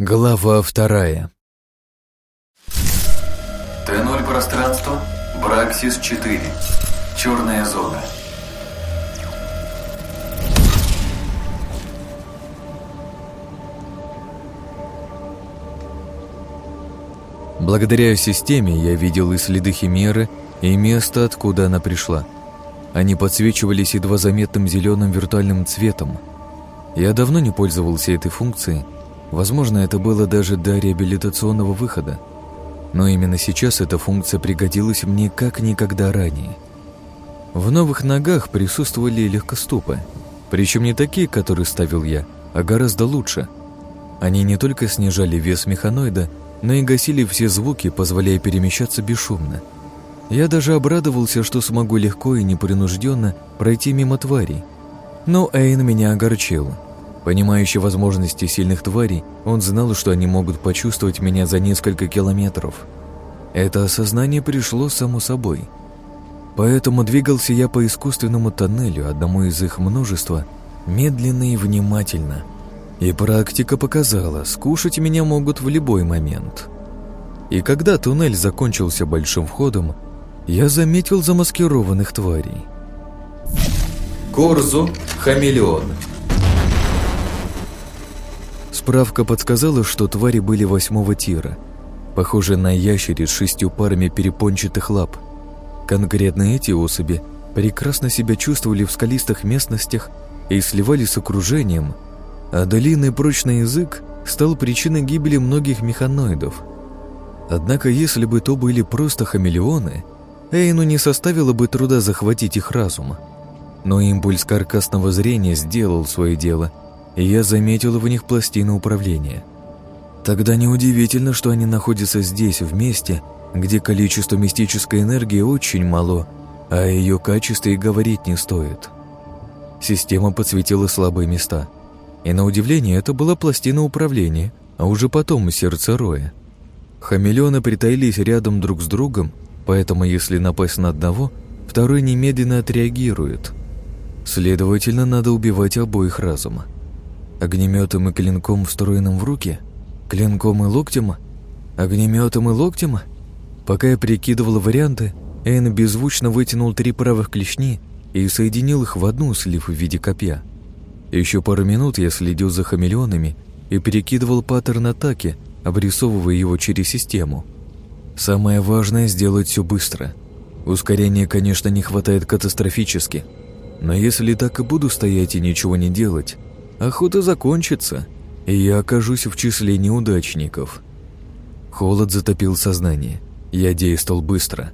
Глава вторая Т0 пространство, Браксис 4, черная зона. Благодаря системе я видел и следы химеры, и место, откуда она пришла. Они подсвечивались едва заметным зеленым виртуальным цветом. Я давно не пользовался этой функцией, возможно, это было даже до реабилитационного выхода. Но именно сейчас эта функция пригодилась мне как никогда ранее. В новых ногах присутствовали легкоступы, причем не такие, которые ставил я, а гораздо лучше. Они не только снижали вес механоида, но и гасили все звуки, позволяя перемещаться бесшумно. Я даже обрадовался, что смогу легко и непринужденно пройти мимо тварей. Но Эйн меня огорчил. Понимающий возможности сильных тварей, он знал, что они могут почувствовать меня за несколько километров. Это осознание пришло само собой. Поэтому двигался я по искусственному тоннелю, одному из их множества, медленно и внимательно – и практика показала, скушать меня могут в любой момент. И когда туннель закончился большим входом, я заметил замаскированных тварей. Корзу – хамелеон. Справка подсказала, что твари были восьмого тира, похожие на ящериц шестью парами перепончатых лап. Конкретно эти особи прекрасно себя чувствовали в скалистых местностях и сливались с окружением – а длинный прочный язык стал причиной гибели многих механоидов. Однако, если бы то были просто хамелеоны, Эйну не составило бы труда захватить их разум. Но импульс каркасного зрения сделал свое дело, и я заметил в них пластины управления. Тогда неудивительно, что они находятся здесь, в месте, где количество мистической энергии очень мало, а о ее качестве и говорить не стоит. Система подсветила слабые места – и на удивление это была пластина управления, а уже потом сердце роя. Хамелеоны притаились рядом друг с другом, поэтому если напасть на одного, второй немедленно отреагирует. Следовательно, надо убивать обоих разума. Огнеметом и клинком, встроенным в руки? Клинком и локтем? Огнеметом и локтем? Пока я прикидывал варианты, Эйн беззвучно вытянул три правых клешни и соединил их в одну, слив в виде копья – еще пару минут я следил за хамелеонами и перекидывал паттерн атаки, обрисовывая его через систему. Самое важное — сделать все быстро. Ускорения, конечно, не хватает катастрофически, но если так и буду стоять и ничего не делать, охота закончится, и я окажусь в числе неудачников. Холод затопил сознание. Я действовал быстро.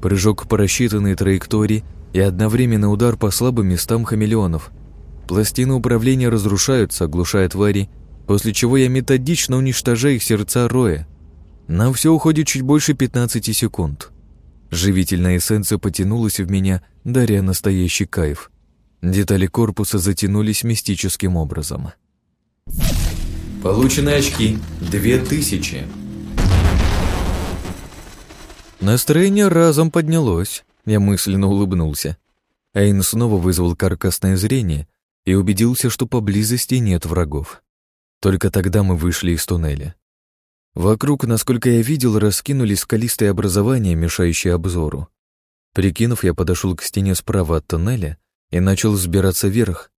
Прыжок по рассчитанной траектории и одновременно удар по слабым местам хамелеонов — Пластины управления разрушаются, оглушая твари, после чего я методично уничтожаю их сердца роя. На все уходит чуть больше 15 секунд. Живительная эссенция потянулась в меня, даря настоящий кайф. Детали корпуса затянулись мистическим образом. Полученные очки – 2000. Настроение разом поднялось. Я мысленно улыбнулся. Эйн снова вызвал каркасное зрение, и убедился, что поблизости нет врагов. Только тогда мы вышли из туннеля. Вокруг, насколько я видел, раскинулись скалистые образования, мешающие обзору. Прикинув, я подошел к стене справа от туннеля и начал взбираться вверх.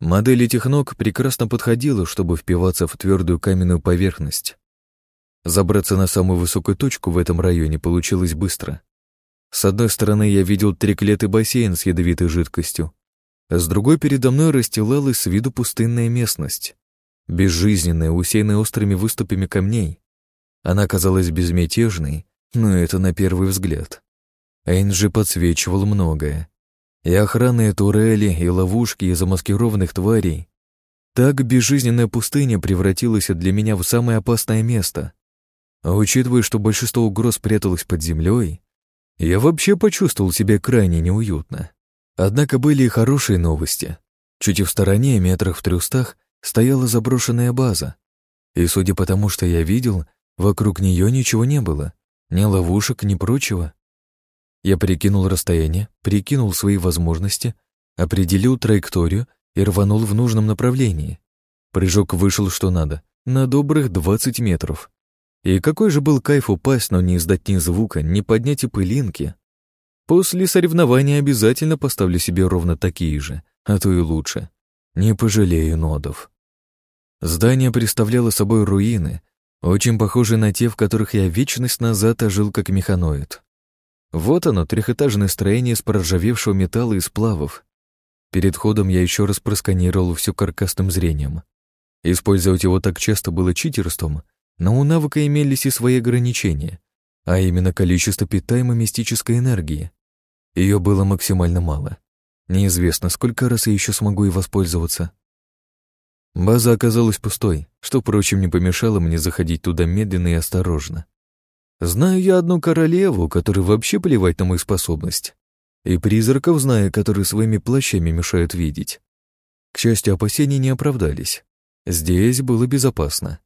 Модель этих ног прекрасно подходила, чтобы впиваться в твердую каменную поверхность. Забраться на самую высокую точку в этом районе получилось быстро. С одной стороны, я видел треклетый бассейн с ядовитой жидкостью, с другой передо мной расстилалась с виду пустынная местность, безжизненная, усеянная острыми выступами камней. Она казалась безмятежной, но это на первый взгляд. Энджи подсвечивал многое. И охранные турели, и ловушки, и замаскированных тварей. Так безжизненная пустыня превратилась для меня в самое опасное место. А учитывая, что большинство угроз пряталось под землей, я вообще почувствовал себя крайне неуютно. Однако были и хорошие новости. Чуть в стороне, метрах в трехстах, стояла заброшенная база. И судя по тому, что я видел, вокруг нее ничего не было. Ни ловушек, ни прочего. Я прикинул расстояние, прикинул свои возможности, определил траекторию и рванул в нужном направлении. Прыжок вышел что надо. на добрых 20 метров. И какой же был кайф упасть, но не издать ни звука, не поднять и пылинки. После соревнования обязательно поставлю себе ровно такие же, а то и лучше. Не пожалею нодов. Здание представляло собой руины, очень похожие на те, в которых я вечность назад ожил как механоид. Вот оно, трехэтажное строение из проржавевшего металла и сплавов. Перед ходом я еще раз просканировал все каркасным зрением. Использовать его так часто было читерством, но у навыка имелись и свои ограничения, а именно количество питаемой мистической энергии. Ее было максимально мало. Неизвестно, сколько раз я еще смогу и воспользоваться. База оказалась пустой, что, впрочем, не помешало мне заходить туда медленно и осторожно. Знаю я одну королеву, которой вообще плевать на мою способность. И призраков знаю, которые своими плащами мешают видеть. К счастью, опасения не оправдались. Здесь было безопасно.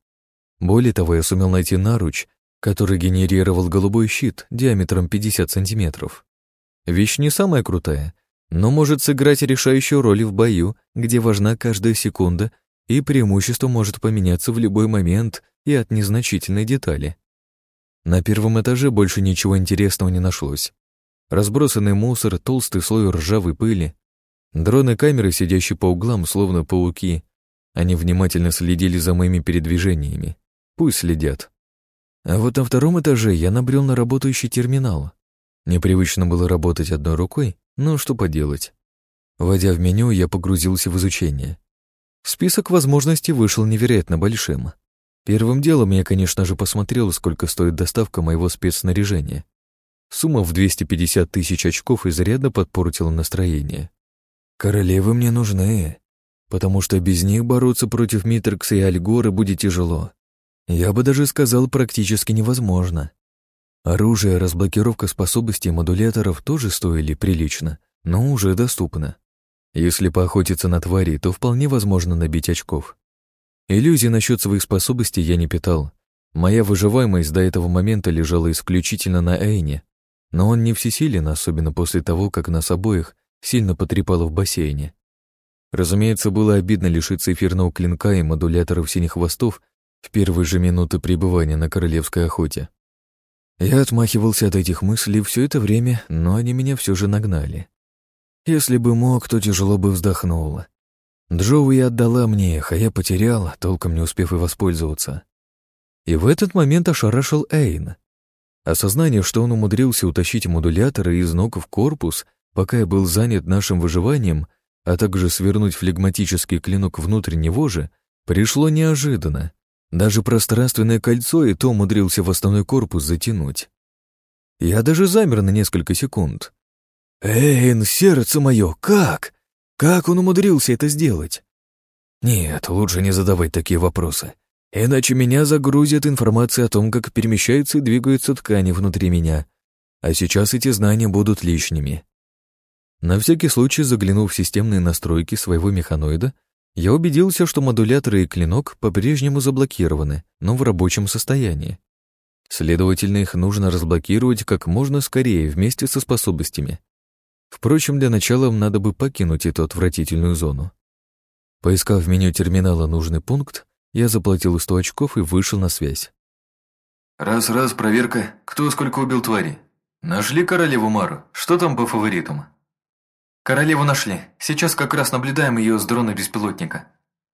Более того, я сумел найти наруч, который генерировал голубой щит диаметром 50 сантиметров. Вещь не самая крутая, но может сыграть решающую роль в бою, где важна каждая секунда и преимущество может поменяться в любой момент и от незначительной детали. На первом этаже больше ничего интересного не нашлось. Разбросанный мусор, толстый слой ржавой пыли, дроны-камеры, сидящие по углам, словно пауки. Они внимательно следили за моими передвижениями. Пусть следят. А вот на втором этаже я набрел на работающий терминал. Непривычно было работать одной рукой, но что поделать. Войдя в меню, я погрузился в изучение. Список возможностей вышел невероятно большим. Первым делом я, конечно же, посмотрел, сколько стоит доставка моего спецснаряжения. Сумма в 250 тысяч очков изрядно подпортила настроение. Королевы мне нужны, потому что без них бороться против Митрекса и Альгора будет тяжело. Я бы даже сказал, практически невозможно. Оружие, разблокировка способностей модуляторов тоже стоили прилично, но уже доступно. Если поохотиться на твари, то вполне возможно набить очков. Иллюзий насчет своих способностей я не питал. Моя выживаемость до этого момента лежала исключительно на Эйне, но он не всесилен, особенно после того, как нас обоих сильно потрепало в бассейне. Разумеется, было обидно лишиться эфирного клинка и модуляторов синих хвостов в первые же минуты пребывания на королевской охоте. Я отмахивался от этих мыслей все это время, но они меня все же нагнали. Если бы мог, то тяжело бы вздохнул. Джоуи отдала мне их, а я потерял, толком не успев и воспользоваться. И в этот момент ошарашил Эйн. Осознание, что он умудрился утащить модуляторы из ног в корпус, пока я был занят нашим выживанием, а также свернуть флегматический клинок внутрь него же, пришло неожиданно. Даже пространственное кольцо и то умудрился в основной корпус затянуть. Я даже замер на несколько секунд, «Эйн, сердце мое, как? Как он умудрился это сделать?» «Нет, лучше не задавать такие вопросы, иначе меня загрузят информацией о том, как перемещаются и двигаются ткани внутри меня, а сейчас эти знания будут лишними». На всякий случай, заглянув в системные настройки своего механоида, я убедился, что модуляторы и клинок по-прежнему заблокированы, но в рабочем состоянии. Следовательно, их нужно разблокировать как можно скорее вместе со способностями. Впрочем, для начала надо бы покинуть эту отвратительную зону. Поискав в меню терминала нужный пункт, я заплатил 100 очков и вышел на связь. «Раз-раз, проверка. Кто сколько убил твари? Нашли королеву Мару? Что там по фаворитам?» «Королеву нашли. Сейчас как раз наблюдаем ее с дрона беспилотника.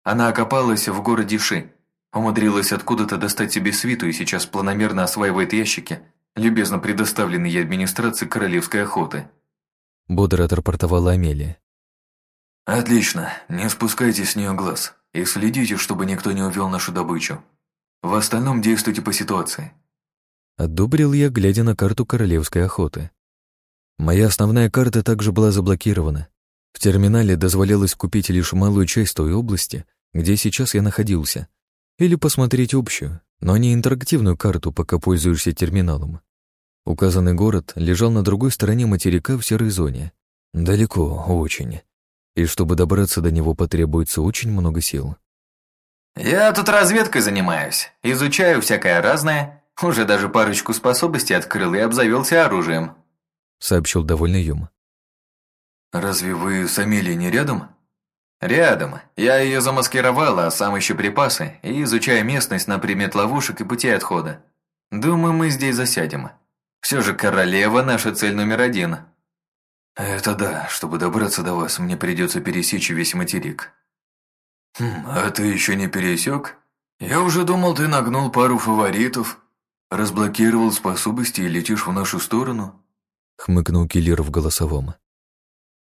Она окопалась в городе Ши. Умудрилась откуда-то достать себе свиту и сейчас планомерно осваивает ящики, любезно предоставленные администрации королевской охоты». — бодро отрапортовала Амелия. «Отлично. Не спускайте с нее глаз и следите, чтобы никто не увел нашу добычу. В остальном действуйте по ситуации». Одобрил я, глядя на карту королевской охоты. Моя основная карта также была заблокирована. В терминале дозволялось купить лишь малую часть той области, где сейчас я находился, или посмотреть общую, но не интерактивную карту, пока пользуешься терминалом. Указанный город лежал на другой стороне материка в серой зоне. Далеко, очень. И чтобы добраться до него потребуется очень много сил. «Я тут разведкой занимаюсь, изучаю всякое разное, уже даже парочку способностей открыл и обзавелся оружием», сообщил довольно Юм. «Разве вы с Амелией не рядом?» «Рядом. Я ее замаскировала, а сам ищу припасы и изучаю местность на предмет ловушек и путей отхода. Думаю, мы здесь засядем. Все же королева – наша цель номер один». «Это да. Чтобы добраться до вас, мне придется пересечь весь материк». «Хм, а ты еще не пересек? Я уже думал, ты нагнул пару фаворитов, разблокировал способности и летишь в нашу сторону». Хмыкнул киллер в голосовом.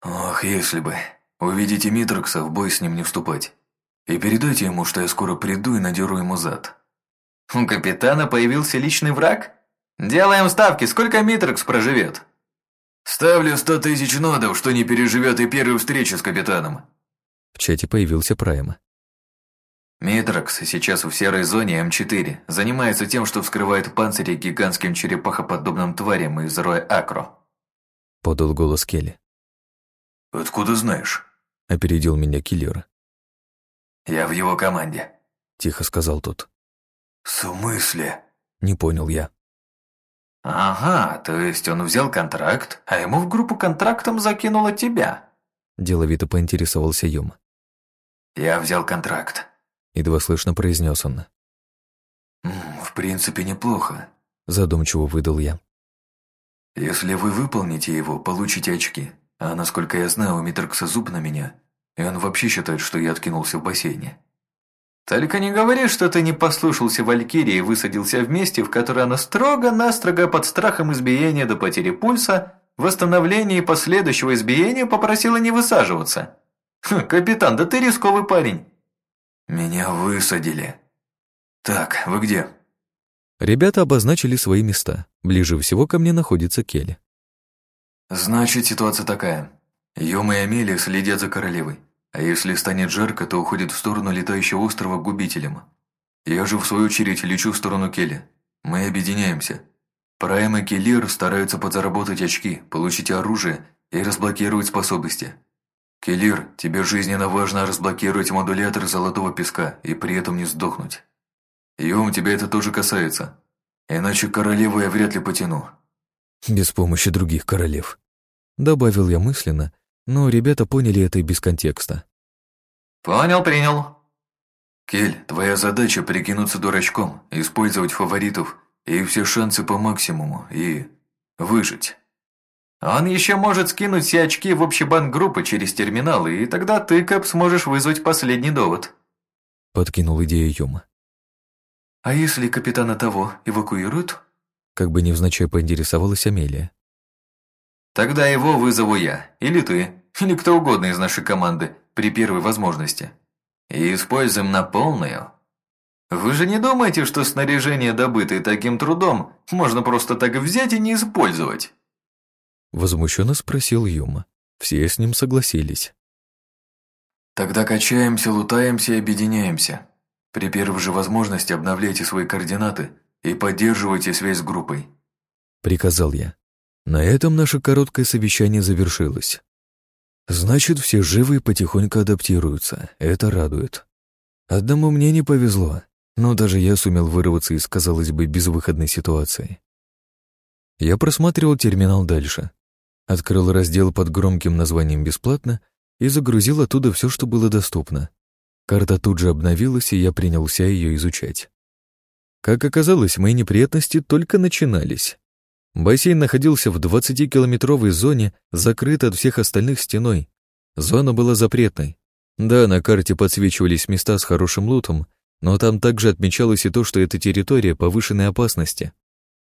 «Ох, если бы. Увидите Митрокса, в бой с ним не вступать. И передайте ему, что я скоро приду и надеру ему зад». «У капитана появился личный враг? Делаем ставки, сколько Митрокс проживет?» «Ставлю сто тысяч нодов, что не переживет и первую встречу с капитаном». В чате появился Прайм. Митрокс сейчас в серой зоне М4 занимается тем, что вскрывает панцири гигантским черепахоподобным тварям из роя Акро. Подал голос Келли. «Откуда знаешь?» Опередил меня киллер. «Я в его команде», — тихо сказал тот. «В смысле?» Не понял я. «Ага, то есть он взял контракт, а ему в группу контрактом закинуло тебя?» Деловито поинтересовался Юм. «Я взял контракт», — едва слышно произнес он. «В принципе, неплохо», — задумчиво выдал я. «Если вы выполните его, получите очки. А насколько я знаю, у Митрокса зуб на меня, и он вообще считает, что я откинулся в бассейне». «Только не говори, что ты не послушался Валькирии и высадился в месте, в которое она строго-настрого под страхом избиения до потери пульса, восстановления и последующего избиения попросила не высаживаться. Ха, капитан, да ты рисковый парень». «Меня высадили. Так, вы где?» Ребята обозначили свои места. Ближе всего ко мне находится Келли. «Значит, ситуация такая. Йома и Амелия следят за королевой. А если станет жарко, то уходит в сторону летающего острова губителем. Я же, в свою очередь, лечу в сторону Келли. Мы объединяемся. Прайм и Келлир стараются подзаработать очки, получить оружие и разблокировать способности. Келлир, тебе жизненно важно разблокировать модулятор золотого песка и при этом не сдохнуть. Йом, тебя это тоже касается. Иначе королеву я вряд ли потяну. Без помощи других королев. Добавил я мысленно, но ребята поняли это и без контекста. «Понял, принял». «Кель, твоя задача прикинуться дурачком, использовать фаворитов и все шансы по максимуму, и выжить». «Он еще может скинуть все очки в общий банк группы через терминал, и тогда ты, Кэп, сможешь вызвать последний довод». Подкинул идею Юма. «А если капитана того эвакуируют?» Как бы невзначай поинтересовалась Амелия. Тогда его вызову я, или ты, или кто угодно из нашей команды, при первой возможности. И используем на полную. Вы же не думаете, что снаряжение, добытое таким трудом, можно просто так взять и не использовать? Возмущенно спросил Юма. Все с ним согласились. Тогда качаемся, лутаемся и объединяемся. При первой же возможности обновляйте свои координаты и поддерживайте связь с группой. Приказал я. На этом наше короткое совещание завершилось. Значит, все живы и потихоньку адаптируются. Это радует. Одному мне не повезло, но даже я сумел вырваться из, казалось бы, безвыходной ситуации. Я просматривал терминал дальше. Открыл раздел под громким названием «Бесплатно» и загрузил оттуда все, что было доступно. Карта тут же обновилась, и я принялся ее изучать. Как оказалось, мои неприятности только начинались. Бассейн находился в 20-километровой зоне, закрыт от всех остальных стеной. Зона была запретной. Да, на карте подсвечивались места с хорошим лутом, но там также отмечалось и то, что это территория повышенной опасности.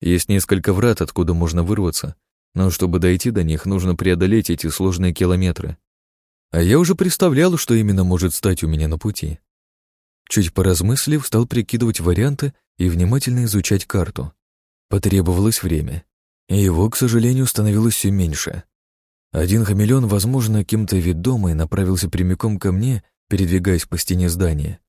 Есть несколько врат, откуда можно вырваться, но чтобы дойти до них, нужно преодолеть эти сложные километры. А я уже представлял, что именно может стать у меня на пути. Чуть поразмыслив, стал прикидывать варианты и внимательно изучать карту. Потребовалось время, и его, к сожалению, становилось все меньше. Один хамелеон, возможно, кем-то ведомый, направился прямиком ко мне, передвигаясь по стене здания.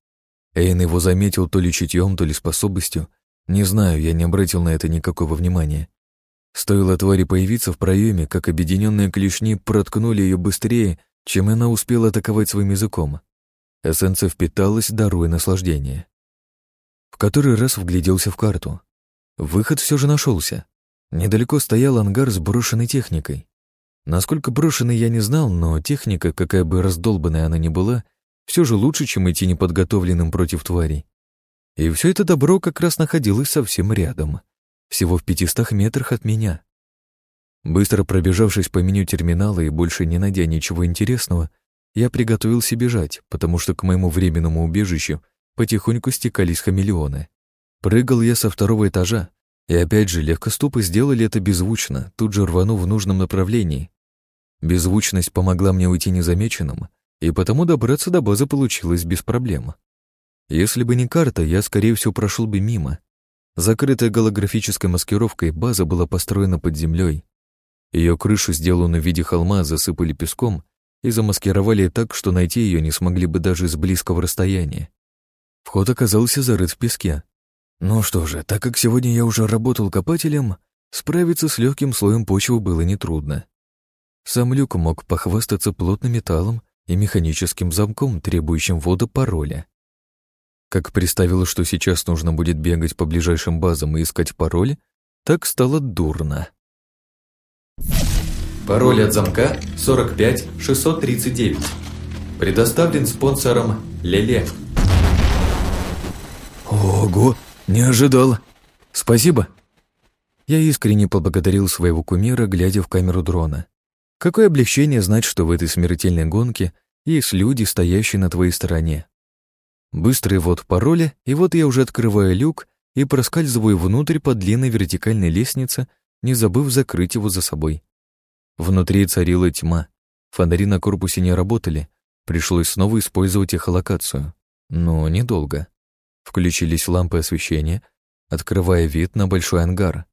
Эйн его заметил то ли чутьем, то ли способностью. Не знаю, я не обратил на это никакого внимания. Стоило твари появиться в проеме, как объединенные клешни проткнули ее быстрее, чем она успела атаковать своим языком. Эссенция впиталась, даруя наслаждение. В который раз вгляделся в карту. Выход все же нашелся. Недалеко стоял ангар с брошенной техникой. Насколько брошенной я не знал, но техника, какая бы раздолбанная она ни была, все же лучше, чем идти неподготовленным против тварей. И все это добро как раз находилось совсем рядом, всего в пятистах метрах от меня. Быстро пробежавшись по меню терминала и больше не найдя ничего интересного, я приготовился бежать, потому что к моему временному убежищу потихоньку стекались хамелеоны. Прыгал я со второго этажа, и опять же легкоступы сделали это беззвучно, тут же рванув в нужном направлении. Беззвучность помогла мне уйти незамеченным, и потому добраться до базы получилось без проблем. Если бы не карта, я, скорее всего, прошел бы мимо. Закрытая голографической маскировкой база была построена под землей. Ее крышу, сделанную в виде холма, засыпали песком и замаскировали так, что найти ее не смогли бы даже с близкого расстояния. Вход оказался зарыт в песке. Ну что же, так как сегодня я уже работал копателем, справиться с легким слоем почвы было нетрудно. Сам люк мог похвастаться плотным металлом и механическим замком, требующим ввода пароля. Как представил, что сейчас нужно будет бегать по ближайшим базам и искать пароль, так стало дурно. Пароль от замка 45639. Предоставлен спонсором Леле. Ого, не ожидал. Спасибо. Я искренне поблагодарил своего кумира, глядя в камеру дрона. Какое облегчение знать, что в этой смертельной гонке есть люди, стоящие на твоей стороне. Быстрый ввод пароля, и вот я уже открываю люк и проскальзываю внутрь по длинной вертикальной лестнице, не забыв закрыть его за собой. Внутри царила тьма. Фонари на корпусе не работали, пришлось снова использовать эхолокацию. Но недолго. Включились лампы освещения, открывая вид на большой ангар.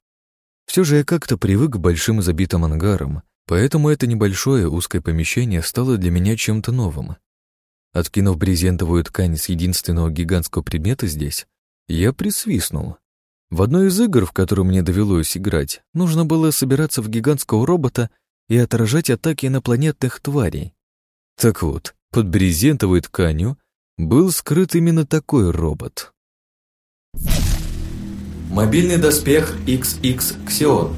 Все же я как-то привык к большим забитым ангарам, поэтому это небольшое узкое помещение стало для меня чем-то новым. Откинув брезентовую ткань с единственного гигантского предмета здесь, я присвистнул. В одной из игр, в которую мне довелось играть, нужно было собираться в гигантского робота и отражать атаки инопланетных тварей. Так вот, под брезентовой тканью был скрыт именно такой робот. Мобильный доспех XX Xeon.